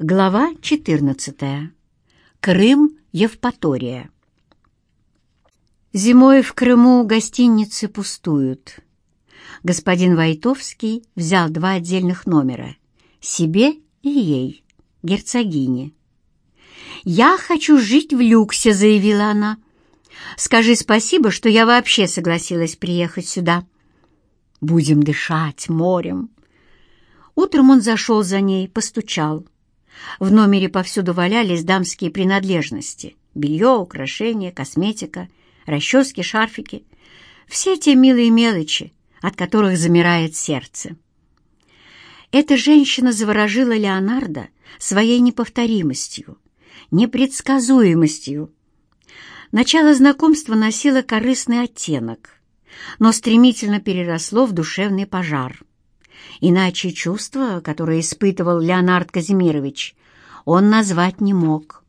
Глава 14. Крым, Евпатория. Зимой в Крыму гостиницы пустуют. Господин Войтовский взял два отдельных номера — себе и ей, герцогине. «Я хочу жить в люксе», — заявила она. «Скажи спасибо, что я вообще согласилась приехать сюда. Будем дышать морем». Утром он зашел за ней, постучал. В номере повсюду валялись дамские принадлежности. Белье, украшения, косметика, расчески, шарфики. Все те милые мелочи, от которых замирает сердце. Эта женщина заворожила Леонардо своей неповторимостью, непредсказуемостью. Начало знакомства носило корыстный оттенок, но стремительно переросло в душевный пожар. Иначе чувства, которые испытывал Леонард Казимирович, он назвать не мог.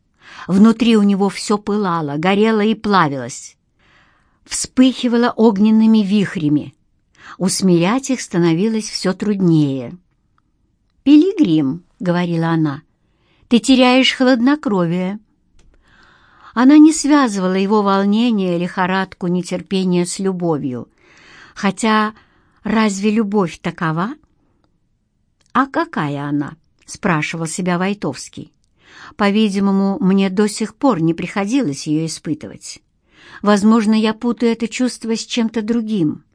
Внутри у него все пылало, горело и плавилось. Вспыхивало огненными вихрями. Усмирять их становилось все труднее. «Пилигрим», — говорила она, — «ты теряешь хладнокровие». Она не связывала его волнение, лихорадку, нетерпение с любовью. Хотя разве любовь такова? «А какая она?» — спрашивал себя Войтовский. «По-видимому, мне до сих пор не приходилось ее испытывать. Возможно, я путаю это чувство с чем-то другим».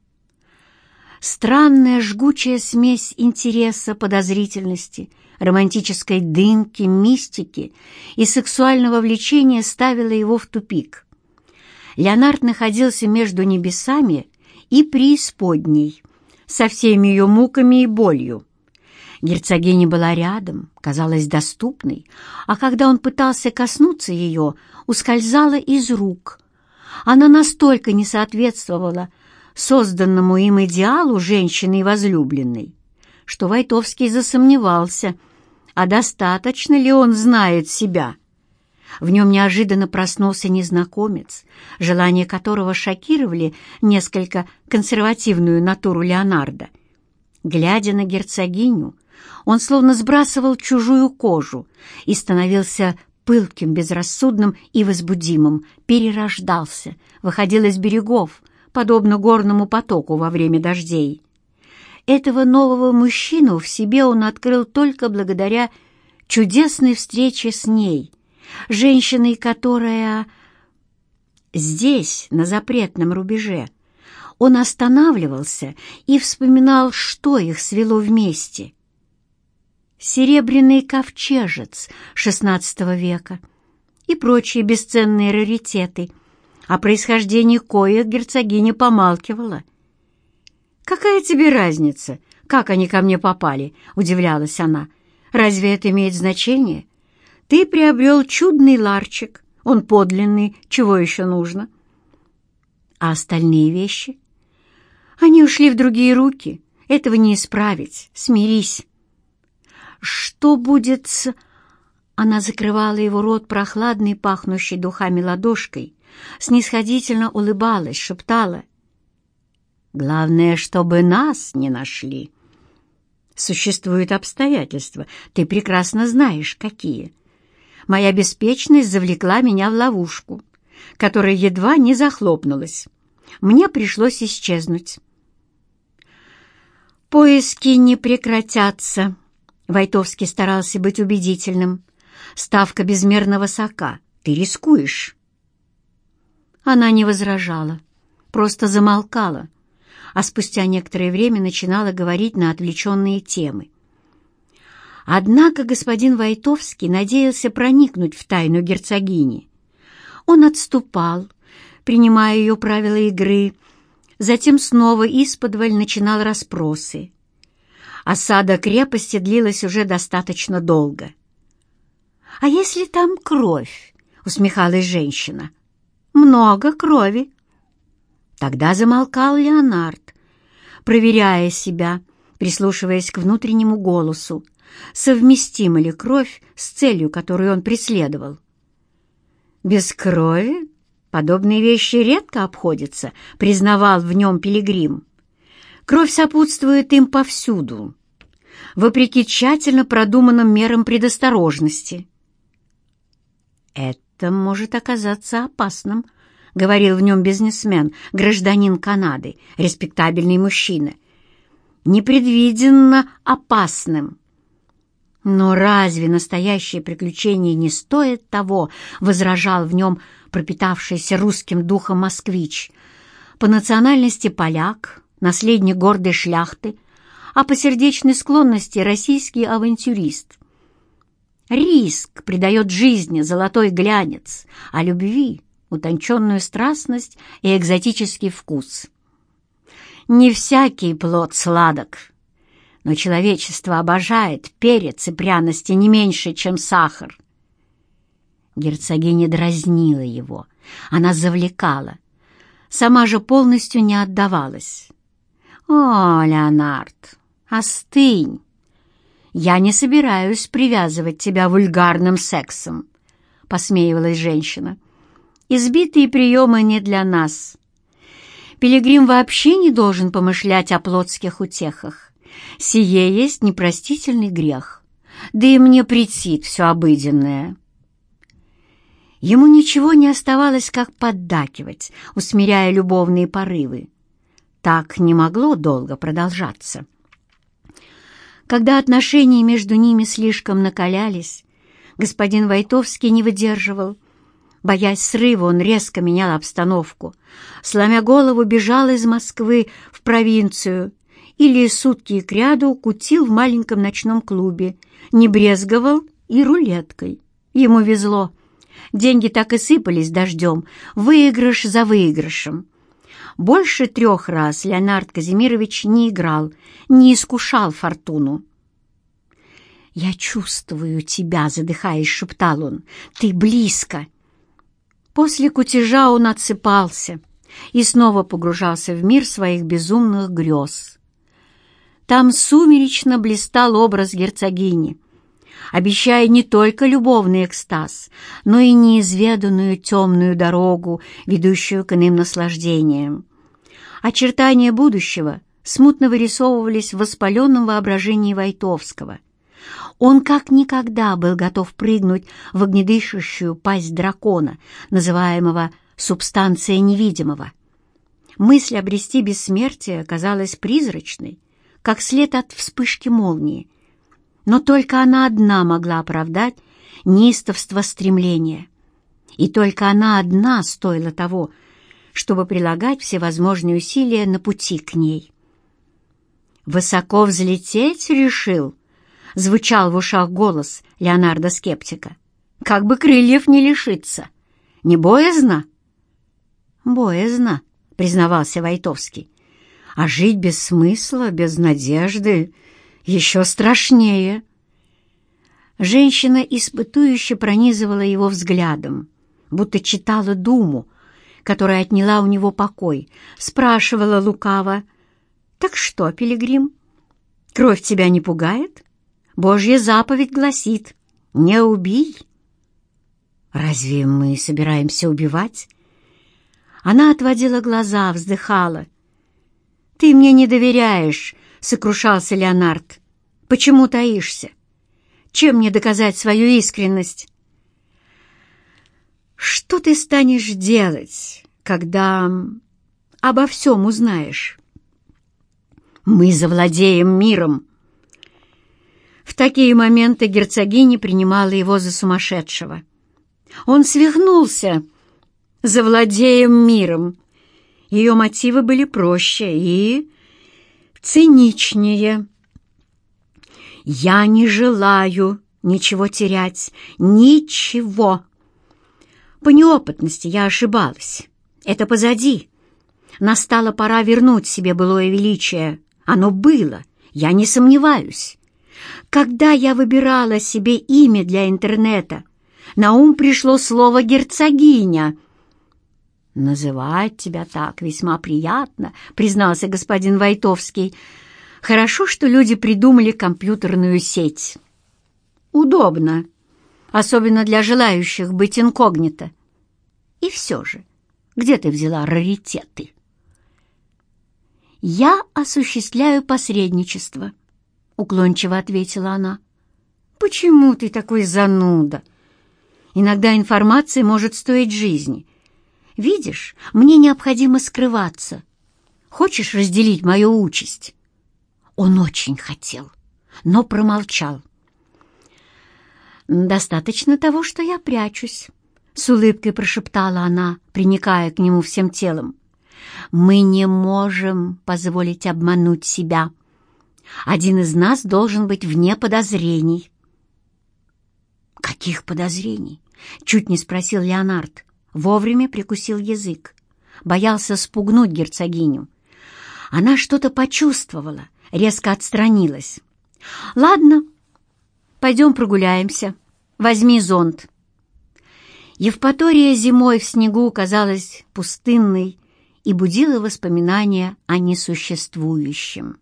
Странная жгучая смесь интереса, подозрительности, романтической дымки, мистики и сексуального влечения ставила его в тупик. Леонард находился между небесами и преисподней, со всеми ее муками и болью. Герцогиня была рядом, казалась доступной, а когда он пытался коснуться ее, ускользала из рук. Она настолько не соответствовала созданному им идеалу женщины возлюбленной, что Войтовский засомневался, а достаточно ли он знает себя. В нем неожиданно проснулся незнакомец, желания которого шокировали несколько консервативную натуру Леонардо. Глядя на герцогиню, он словно сбрасывал чужую кожу и становился пылким, безрассудным и возбудимым, перерождался, выходил из берегов, подобно горному потоку во время дождей. Этого нового мужчину в себе он открыл только благодаря чудесной встрече с ней, женщиной, которая здесь, на запретном рубеже, он останавливался и вспоминал, что их свело вместе — серебряный ковчежец XVI века и прочие бесценные раритеты, о происхождении коих герцогиня помалкивала. «Какая тебе разница, как они ко мне попали?» — удивлялась она. «Разве это имеет значение? Ты приобрел чудный ларчик, он подлинный, чего еще нужно?» «А остальные вещи?» «Они ушли в другие руки, этого не исправить, смирись». Что будет с...» Она закрывала его рот прохладной, пахнущей духами ладошкой, снисходительно улыбалась, шептала. «Главное, чтобы нас не нашли. Существуют обстоятельства, ты прекрасно знаешь, какие. Моя беспечность завлекла меня в ловушку, которая едва не захлопнулась. Мне пришлось исчезнуть». «Поиски не прекратятся», Войтовский старался быть убедительным. «Ставка безмерно высока. Ты рискуешь». Она не возражала, просто замолкала, а спустя некоторое время начинала говорить на отвлеченные темы. Однако господин Войтовский надеялся проникнуть в тайну герцогини. Он отступал, принимая ее правила игры, затем снова исподволь начинал расспросы. Осада крепости длилась уже достаточно долго. «А если там кровь?» — усмехалась женщина. «Много крови». Тогда замолкал Леонард, проверяя себя, прислушиваясь к внутреннему голосу, совместима ли кровь с целью, которую он преследовал. «Без крови подобные вещи редко обходятся», — признавал в нем пилигрим. Кровь сопутствует им повсюду. вопреки тщательно продуманным мерам предосторожности. «Это может оказаться опасным», — говорил в нем бизнесмен, гражданин Канады, респектабельный мужчина. «Непредвиденно опасным». «Но разве настоящее приключение не стоит того?» — возражал в нем пропитавшийся русским духом москвич. По национальности поляк, наследник гордой шляхты, а по сердечной склонности российский авантюрист. Риск придает жизни золотой глянец, а любви — утонченную страстность и экзотический вкус. Не всякий плод сладок, но человечество обожает перец и пряности не меньше, чем сахар. Герцогиня дразнила его, она завлекала, сама же полностью не отдавалась. «О, Леонард, остынь! Я не собираюсь привязывать тебя вульгарным сексом», — посмеивалась женщина. «Избитые приемы не для нас. Пилигрим вообще не должен помышлять о плотских утехах. Сие есть непростительный грех. Да и мне претит все обыденное». Ему ничего не оставалось, как поддакивать, усмиряя любовные порывы. Так не могло долго продолжаться. Когда отношения между ними слишком накалялись, господин Войтовский не выдерживал. Боясь срыва, он резко менял обстановку. Сломя голову, бежал из Москвы в провинцию или сутки к ряду кутил в маленьком ночном клубе, не брезговал и рулеткой. Ему везло. Деньги так и сыпались дождем, выигрыш за выигрышем. Больше трех раз Леонард Казимирович не играл, не искушал фортуну. «Я чувствую тебя», — задыхаясь, шептал он. «Ты близко». После кутежа он отсыпался и снова погружался в мир своих безумных грез. Там сумеречно блистал образ герцогини — обещая не только любовный экстаз, но и неизведанную темную дорогу, ведущую к иным наслаждениям. Очертания будущего смутно вырисовывались в воспаленном воображении Войтовского. Он как никогда был готов прыгнуть в огнедышащую пасть дракона, называемого «субстанция невидимого». Мысль обрести бессмертие казалась призрачной, как след от вспышки молнии — но только она одна могла оправдать неистовство стремления. И только она одна стоила того, чтобы прилагать всевозможные усилия на пути к ней. «Высоко взлететь решил?» — звучал в ушах голос Леонардо-скептика. «Как бы крыльев не лишиться! Не боязно?» «Боязно», — признавался Войтовский. «А жить без смысла, без надежды еще страшнее. Женщина испытующе пронизывала его взглядом, будто читала думу, которая отняла у него покой, спрашивала лукаво, «Так что, пилигрим, кровь тебя не пугает? Божья заповедь гласит, не убий». «Разве мы собираемся убивать?» Она отводила глаза, вздыхала. «Ты мне не доверяешь», — сокрушался Леонард. Почему таишься? Чем мне доказать свою искренность? Что ты станешь делать, когда обо всем узнаешь? Мы завладеем миром. В такие моменты герцогиня принимала его за сумасшедшего. Он свихнулся. Завладеем миром. Ее мотивы были проще и циничнее. Я не желаю ничего терять, ничего. По неопытности я ошибалась. Это позади. Настала пора вернуть себе былое величие. Оно было, я не сомневаюсь. Когда я выбирала себе имя для интернета, на ум пришло слово «герцогиня». «Называть тебя так весьма приятно», — признался господин Войтовский, — Хорошо, что люди придумали компьютерную сеть. Удобно, особенно для желающих быть инкогнито. И все же, где ты взяла раритеты? Я осуществляю посредничество. уклончиво ответила она. «Почему ты такой зануда? Иногда информация может стоить жизни. Видишь, мне необходимо скрываться. Хочешь разделить мою участь?» Он очень хотел, но промолчал. «Достаточно того, что я прячусь», — с улыбкой прошептала она, приникая к нему всем телом. «Мы не можем позволить обмануть себя. Один из нас должен быть вне подозрений». «Каких подозрений?» — чуть не спросил Леонард. Вовремя прикусил язык. Боялся спугнуть герцогиню. Она что-то почувствовала, резко отстранилась. «Ладно, пойдем прогуляемся. Возьми зонт». Евпатория зимой в снегу казалась пустынной и будила воспоминания о несуществующем.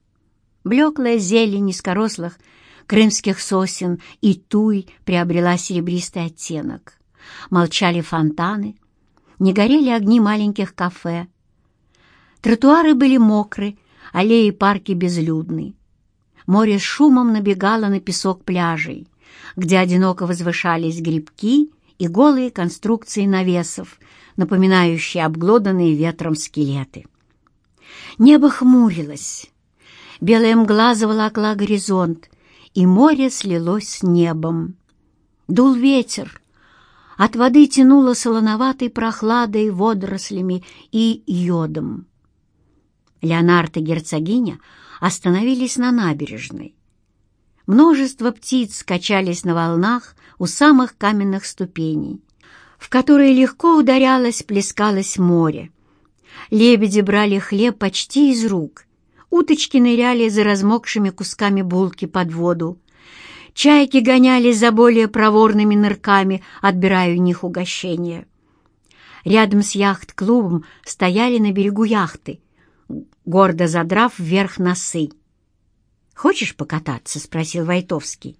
Блеклая зелень низкорослых крымских сосен и туй приобрела серебристый оттенок. Молчали фонтаны, не горели огни маленьких кафе. Тротуары были мокры, аллеи парки безлюдны. Море с шумом набегало на песок пляжей, где одиноко возвышались грибки и голые конструкции навесов, напоминающие обглоданные ветром скелеты. Небо хмурилось. Белая мгла заволокла горизонт, и море слилось с небом. Дул ветер. От воды тянуло солоноватой прохладой, водорослями и йодом. Леонард и герцогиня остановились на набережной. Множество птиц качались на волнах у самых каменных ступеней, в которые легко ударялось, плескалось море. Лебеди брали хлеб почти из рук, уточки ныряли за размокшими кусками булки под воду, чайки гонялись за более проворными нырками, отбирая у них угощения. Рядом с яхт-клубом стояли на берегу яхты — гордо задрав вверх носы. «Хочешь покататься?» — спросил Войтовский.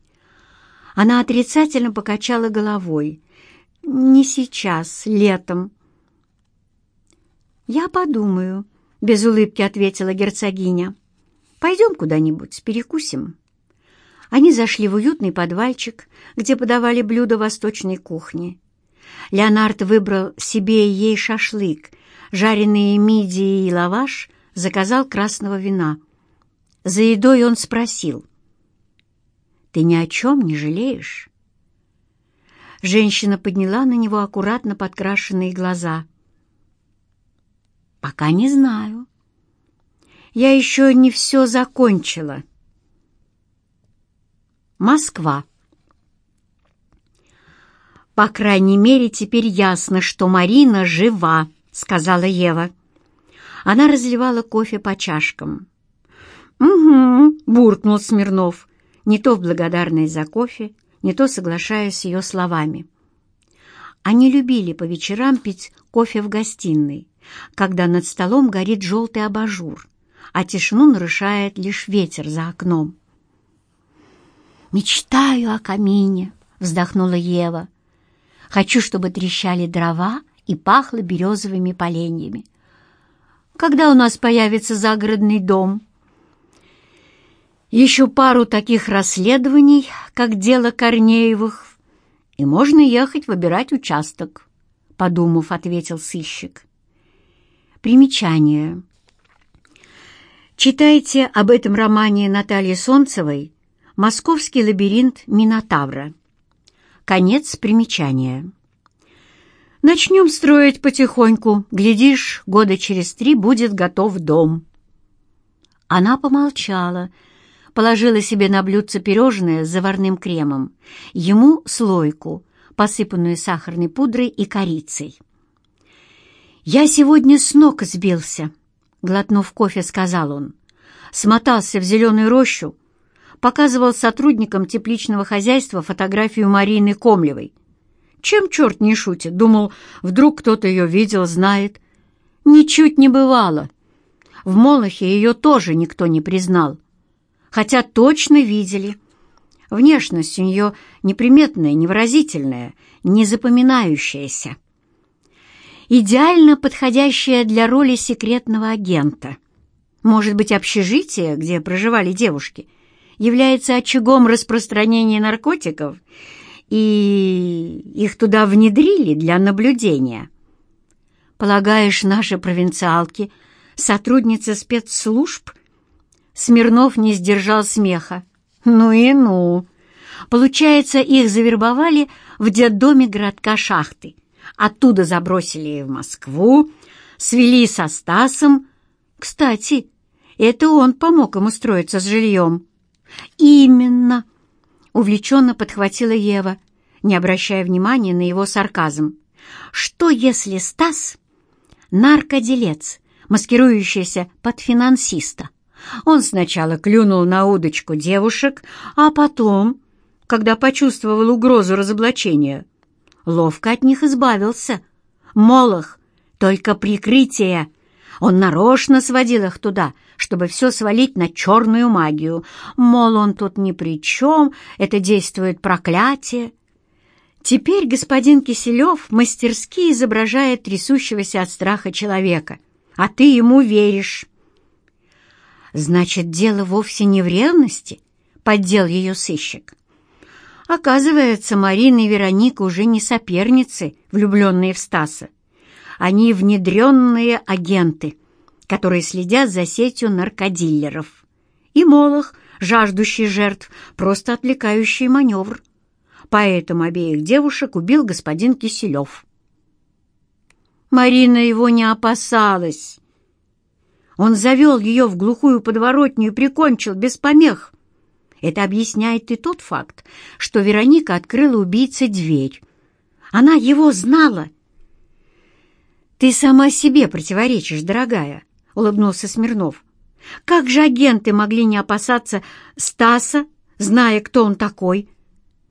Она отрицательно покачала головой. «Не сейчас, летом». «Я подумаю», — без улыбки ответила герцогиня. «Пойдем куда-нибудь, перекусим». Они зашли в уютный подвальчик, где подавали блюда восточной кухни. Леонард выбрал себе и ей шашлык, жареные мидии и лаваш заказал красного вина. За едой он спросил, «Ты ни о чем не жалеешь?» Женщина подняла на него аккуратно подкрашенные глаза. «Пока не знаю. Я еще не все закончила». Москва. «По крайней мере, теперь ясно, что Марина жива», — сказала Ева. Она разливала кофе по чашкам. «Угу», — буркнул Смирнов, не то в благодарность за кофе, не то соглашаясь с ее словами. Они любили по вечерам пить кофе в гостиной, когда над столом горит желтый абажур, а тишину нарушает лишь ветер за окном. «Мечтаю о камине», — вздохнула Ева. «Хочу, чтобы трещали дрова и пахло березовыми поленьями когда у нас появится загородный дом. Еще пару таких расследований, как дело Корнеевых, и можно ехать выбирать участок, — подумав, ответил сыщик. Примечание. Читайте об этом романе Натальи Солнцевой «Московский лабиринт Минотавра». Конец примечания. Начнем строить потихоньку. Глядишь, года через три будет готов дом». Она помолчала, положила себе на блюдце пирожное с заварным кремом, ему слойку, посыпанную сахарной пудрой и корицей. «Я сегодня с ног сбился», — глотнув кофе, сказал он. Смотался в зеленую рощу, показывал сотрудникам тепличного хозяйства фотографию Марины Комлевой — чем черт не шутит? Думал, вдруг кто-то ее видел, знает. Ничуть не бывало. В Молохе ее тоже никто не признал. Хотя точно видели. Внешность у нее неприметная, невыразительная, незапоминающаяся. Идеально подходящая для роли секретного агента. Может быть, общежитие, где проживали девушки, является очагом распространения наркотиков, и их туда внедрили для наблюдения. Полагаешь, наши провинциалки — сотрудницы спецслужб? Смирнов не сдержал смеха. Ну и ну! Получается, их завербовали в детдоме городка Шахты. Оттуда забросили в Москву, свели со Стасом. Кстати, это он помог им устроиться с жильем. «Именно!» — увлеченно подхватила Ева, не обращая внимания на его сарказм. «Что, если Стас — наркоделец, маскирующийся под финансиста? Он сначала клюнул на удочку девушек, а потом, когда почувствовал угрозу разоблачения, ловко от них избавился. Молох, только прикрытие. Он нарочно сводил их туда, чтобы все свалить на черную магию. Мол, он тут ни при чем, это действует проклятие. Теперь господин Киселев мастерски изображает трясущегося от страха человека, а ты ему веришь. Значит, дело вовсе не в ревности, поддел ее сыщик. Оказывается, Марина и Вероника уже не соперницы, влюбленные в Стаса. Они внедренные агенты, которые следят за сетью наркодиллеров. И Молох, жаждущий жертв, просто отвлекающий маневр. Поэтому обеих девушек убил господин Киселев. Марина его не опасалась. Он завел ее в глухую подворотню и прикончил без помех. Это объясняет и тот факт, что Вероника открыла убийце дверь. Она его знала. «Ты сама себе противоречишь, дорогая», — улыбнулся Смирнов. «Как же агенты могли не опасаться Стаса, зная, кто он такой?»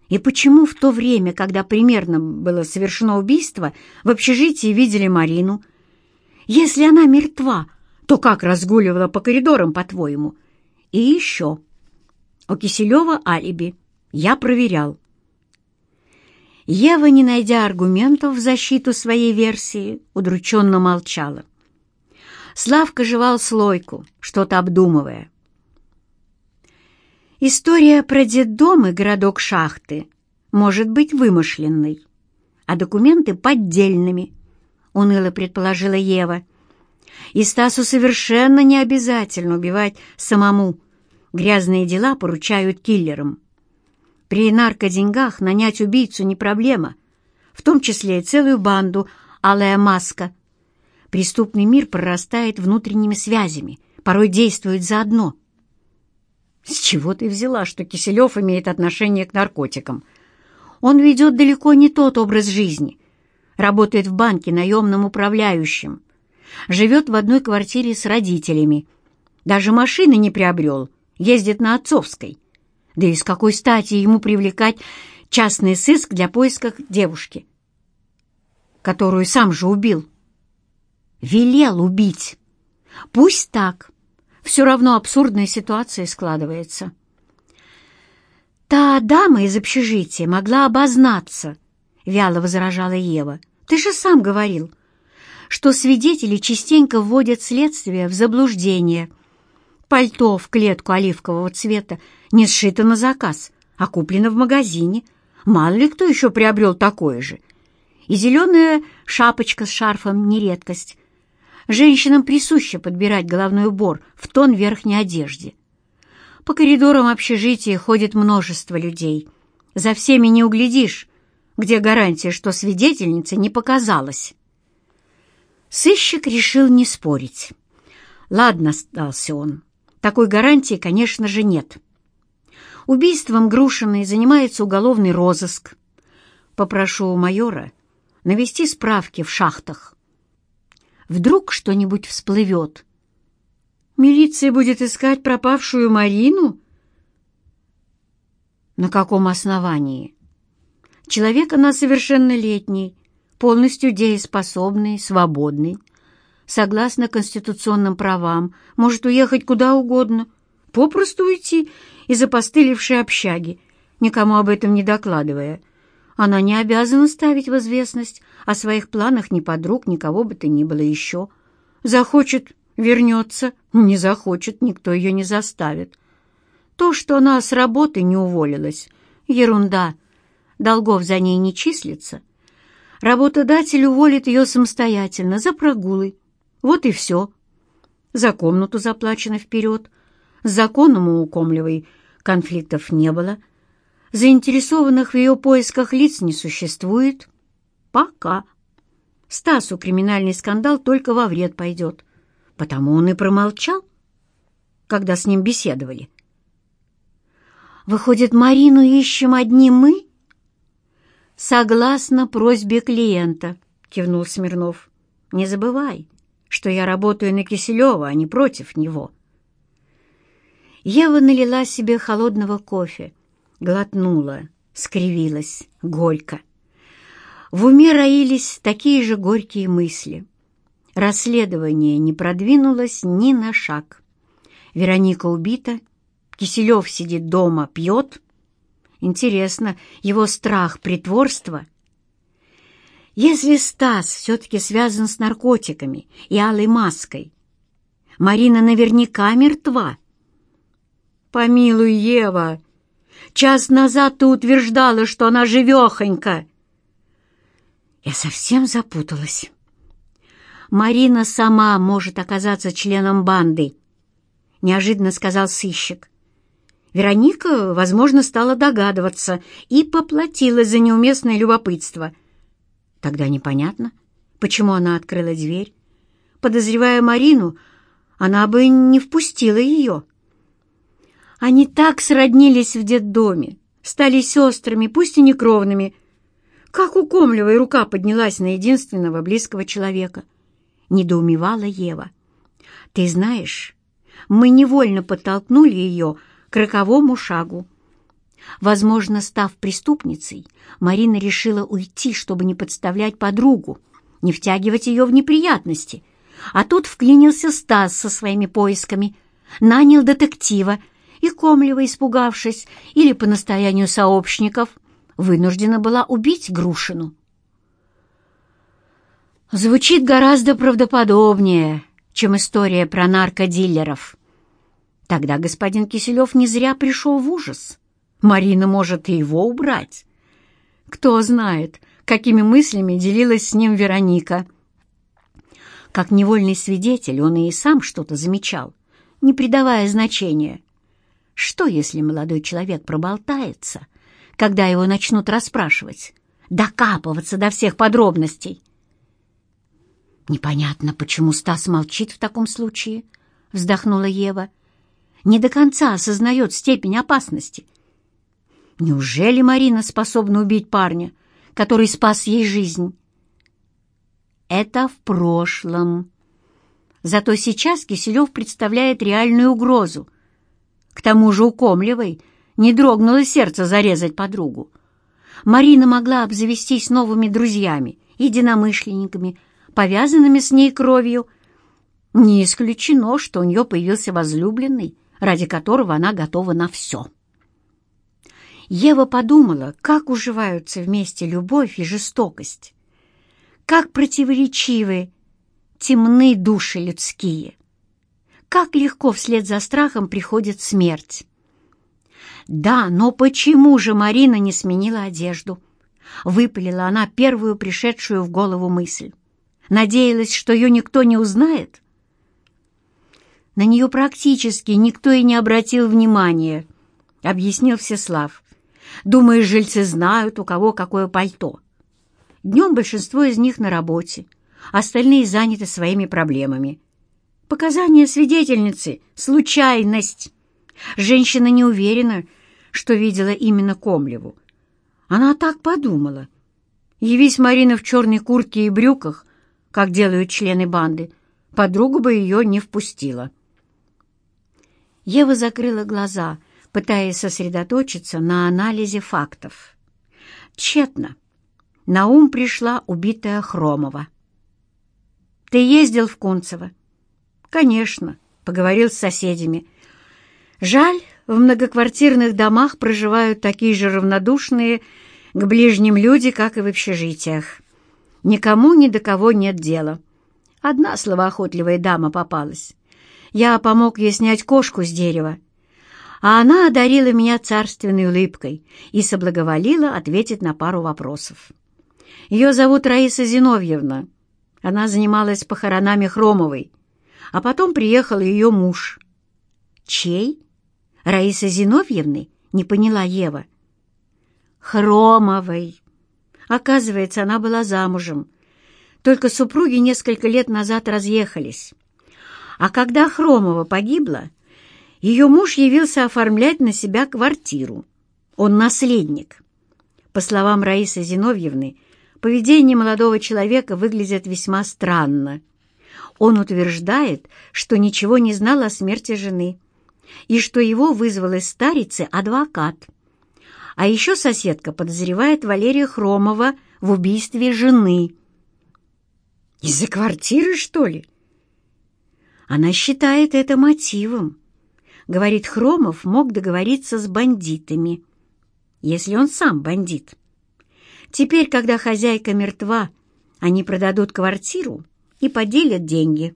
И почему в то время, когда примерно было совершено убийство, в общежитии видели Марину? Если она мертва, то как разгуливала по коридорам, по-твоему? И еще. У Киселева алиби. Я проверял. Ева, не найдя аргументов в защиту своей версии, удрученно молчала. Славка жевал слойку, что-то обдумывая. История про детдом и городок шахты может быть вымышленной, а документы поддельными, уныло предположила Ева. И Стасу совершенно не обязательно убивать самому. Грязные дела поручают киллерам. При наркоденьгах нанять убийцу не проблема, в том числе и целую банду «Алая маска». Преступный мир прорастает внутренними связями, порой действует заодно. С чего ты взяла, что Киселев имеет отношение к наркотикам? Он ведет далеко не тот образ жизни. Работает в банке наемным управляющим живет в одной квартире с родителями. Даже машины не приобрел, ездит на отцовской. Да и с какой стати ему привлекать частный сыск для поиска девушки, которую сам же убил? Велел убить. Пусть так. Все равно абсурдная ситуация складывается. «Та дама из общежития могла обознаться», — вяло возражала Ева. «Ты же сам говорил, что свидетели частенько вводят следствие в заблуждение. Пальто в клетку оливкового цвета не сшито на заказ, а куплено в магазине. Мало ли кто еще приобрел такое же. И зеленая шапочка с шарфом — не редкость. Женщинам присуще подбирать головной убор в тон верхней одежде. По коридорам общежития ходит множество людей. За всеми не углядишь, где гарантия, что свидетельница не показалась. Сыщик решил не спорить. «Ладно», — сдался он, — «такой гарантии, конечно же, нет. Убийством Грушиной занимается уголовный розыск. Попрошу у майора навести справки в шахтах. Вдруг что-нибудь всплывет. Милиция будет искать пропавшую Марину? На каком основании? Человек она совершеннолетний, полностью дееспособный, свободный, согласно конституционным правам, может уехать куда угодно, попросту уйти из опостылевшей общаги, никому об этом не докладывая. Она не обязана ставить в известность о своих планах ни подруг, никого бы то ни было еще. Захочет — вернется, не захочет — никто ее не заставит. То, что она с работы не уволилась, ерунда. Долгов за ней не числится. Работодатель уволит ее самостоятельно, за прогулы. Вот и все. За комнату заплачено вперед. С законом у Комлевой конфликтов не было. Заинтересованных в ее поисках лиц не существует. Пока. Стасу криминальный скандал только во вред пойдет. Потому он и промолчал, когда с ним беседовали. «Выходит, Марину ищем одни мы?» «Согласно просьбе клиента», — кивнул Смирнов. «Не забывай, что я работаю на Киселева, а не против него». Ева налила себе холодного кофе, глотнула, скривилась, горько. В уме роились такие же горькие мысли. Расследование не продвинулось ни на шаг. Вероника убита, Киселев сидит дома, пьет. Интересно, его страх притворства? Если Стас все-таки связан с наркотиками и алой маской, Марина наверняка мертва. «Помилуй, Ева, час назад ты утверждала, что она живехонька!» Я совсем запуталась. Марина сама может оказаться членом банды, неожиданно сказал сыщик. Вероника, возможно, стала догадываться и поплатилась за неуместное любопытство. Тогда непонятно, почему она открыла дверь. Подозревая Марину, она бы не впустила ее. Они так сроднились в детдоме, стали сестрами, пусть и не кровными, как у Комлевой рука поднялась на единственного близкого человека? Недоумевала Ева. Ты знаешь, мы невольно подтолкнули ее к роковому шагу. Возможно, став преступницей, Марина решила уйти, чтобы не подставлять подругу, не втягивать ее в неприятности. А тут вклинился Стас со своими поисками, нанял детектива, и Комлева, испугавшись, или по настоянию сообщников – вынуждена была убить Грушину. Звучит гораздо правдоподобнее, чем история про наркодилеров. Тогда господин Киселев не зря пришел в ужас. Марина может и его убрать. Кто знает, какими мыслями делилась с ним Вероника. Как невольный свидетель он и сам что-то замечал, не придавая значения. Что, если молодой человек проболтается, когда его начнут расспрашивать, докапываться до всех подробностей. «Непонятно, почему Стас молчит в таком случае», — вздохнула Ева. «Не до конца осознает степень опасности. Неужели Марина способна убить парня, который спас ей жизнь?» «Это в прошлом», Зато сейчас Киселев представляет реальную угрозу. К тому же у Комлевой не дрогнуло сердце зарезать подругу. Марина могла обзавестись новыми друзьями, единомышленниками, повязанными с ней кровью. Не исключено, что у нее появился возлюбленный, ради которого она готова на все. Ева подумала, как уживаются вместе любовь и жестокость, как противоречивы, темны души людские, как легко вслед за страхом приходит смерть. Да, но почему же Марина не сменила одежду? Выпалила она первую пришедшую в голову мысль. Надеялась, что ее никто не узнает? На нее практически никто и не обратил внимания, объяснил Всеслав. Думаю, жильцы знают, у кого какое пальто. Днем большинство из них на работе, остальные заняты своими проблемами. Показания свидетельницы — случайность. Женщина не уверена, что видела именно Комлеву. Она так подумала. Явись Марина в черной куртке и брюках, как делают члены банды, подруга бы ее не впустила. Ева закрыла глаза, пытаясь сосредоточиться на анализе фактов. Тщетно. На ум пришла убитая Хромова. «Ты ездил в Кунцево?» «Конечно», — поговорил с соседями. «Жаль, в многоквартирных домах проживают такие же равнодушные к ближним люди, как и в общежитиях. Никому ни до кого нет дела. Одна словоохотливая дама попалась. Я помог ей снять кошку с дерева. А она одарила меня царственной улыбкой и соблаговолила ответить на пару вопросов. Ее зовут Раиса Зиновьевна. Она занималась похоронами Хромовой, а потом приехал ее муж. «Чей? Раиса Зиновьевны?» — не поняла Ева. «Хромовой». Оказывается, она была замужем. Только супруги несколько лет назад разъехались. А когда Хромова погибла, ее муж явился оформлять на себя квартиру. Он наследник. По словам Раисы Зиновьевны, поведение молодого человека выглядит весьма странно. Он утверждает, что ничего не знал о смерти жены и что его вызвал из старицы адвокат. А еще соседка подозревает Валерия Хромова в убийстве жены. «Из-за квартиры, что ли?» Она считает это мотивом. Говорит, Хромов мог договориться с бандитами, если он сам бандит. Теперь, когда хозяйка мертва, они продадут квартиру и поделят деньги.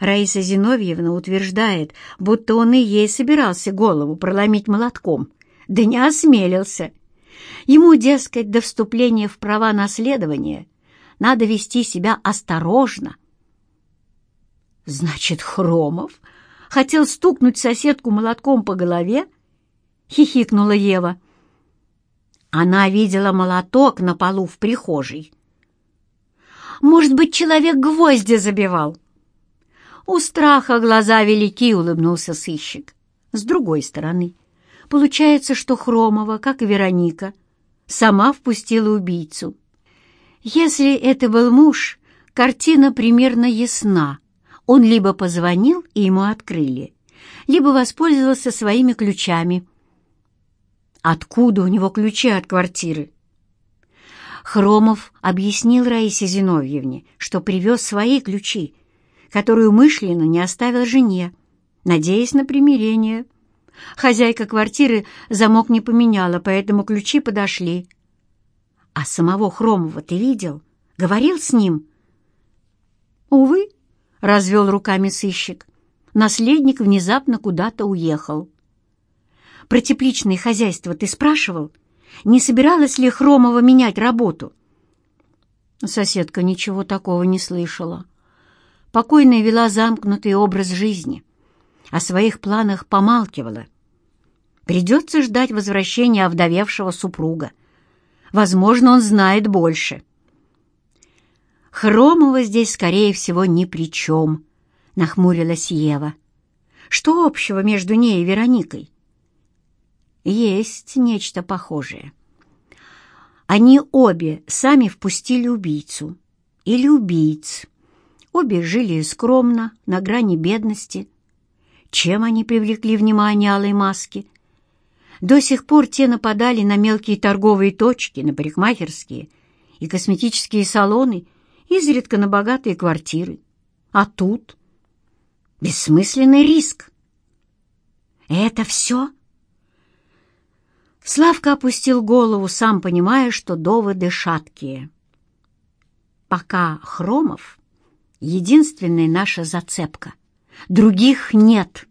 Раиса Зиновьевна утверждает, будто он и ей собирался голову проломить молотком, да не осмелился. Ему, дескать, до вступления в права наследования надо вести себя осторожно, Значит, Хромов хотел стукнуть соседку молотком по голове? Хихикнула Ева. Она видела молоток на полу в прихожей. Может быть, человек гвозди забивал? У страха глаза велики, улыбнулся сыщик. С другой стороны, получается, что Хромова, как Вероника, сама впустила убийцу. Если это был муж, картина примерно ясна. Он либо позвонил, и ему открыли, либо воспользовался своими ключами. Откуда у него ключи от квартиры? Хромов объяснил Раисе Зиновьевне, что привез свои ключи, которые умышленно не оставил жене, надеясь на примирение. Хозяйка квартиры замок не поменяла, поэтому ключи подошли. «А самого Хромова ты видел? Говорил с ним?» «Увы, — развел руками сыщик. Наследник внезапно куда-то уехал. «Про тепличное хозяйство ты спрашивал? Не собиралась ли Хромова менять работу?» Соседка ничего такого не слышала. Покойная вела замкнутый образ жизни. О своих планах помалкивала. Придется ждать возвращения овдовевшего супруга. Возможно, он знает больше. Хромова здесь, скорее всего, ни при чем, — нахмурилась Ева. Что общего между ней и Вероникой? Есть нечто похожее. Они обе сами впустили убийцу. Или убийц. Обе жили скромно, на грани бедности. Чем они привлекли внимание Алой Маски? До сих пор те нападали на мелкие торговые точки, на парикмахерские и косметические салоны — изредка на богатые квартиры. А тут бессмысленный риск. Это все? Славка опустил голову, сам понимая, что доводы шаткие. Пока Хромов — единственная наша зацепка. Других нет.